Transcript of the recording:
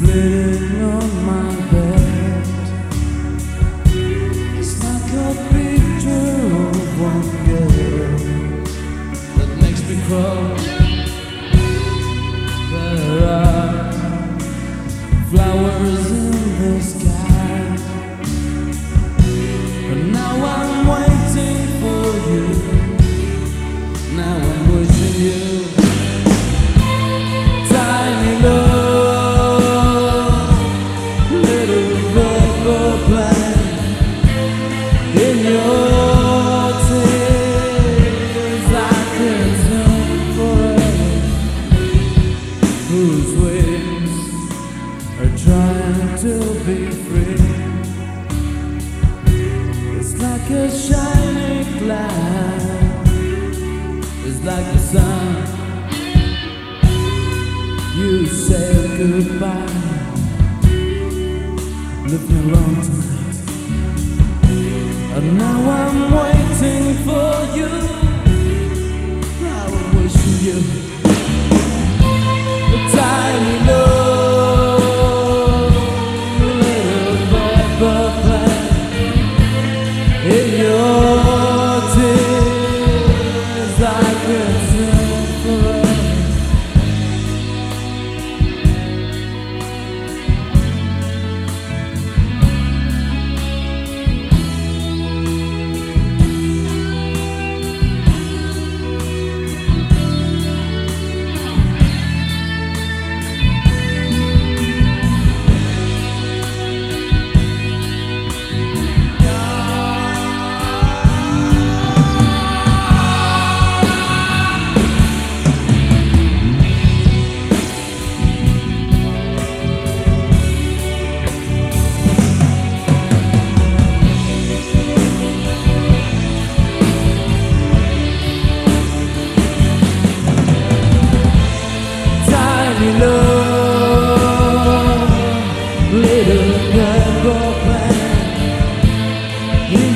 bleeding on my bed. It's like a picture of one girl that makes me crawl. To be free? It's like a shining cloud. It's like the sun. You said goodbye. Leave me alone tonight. And now I'm waiting for you. I you.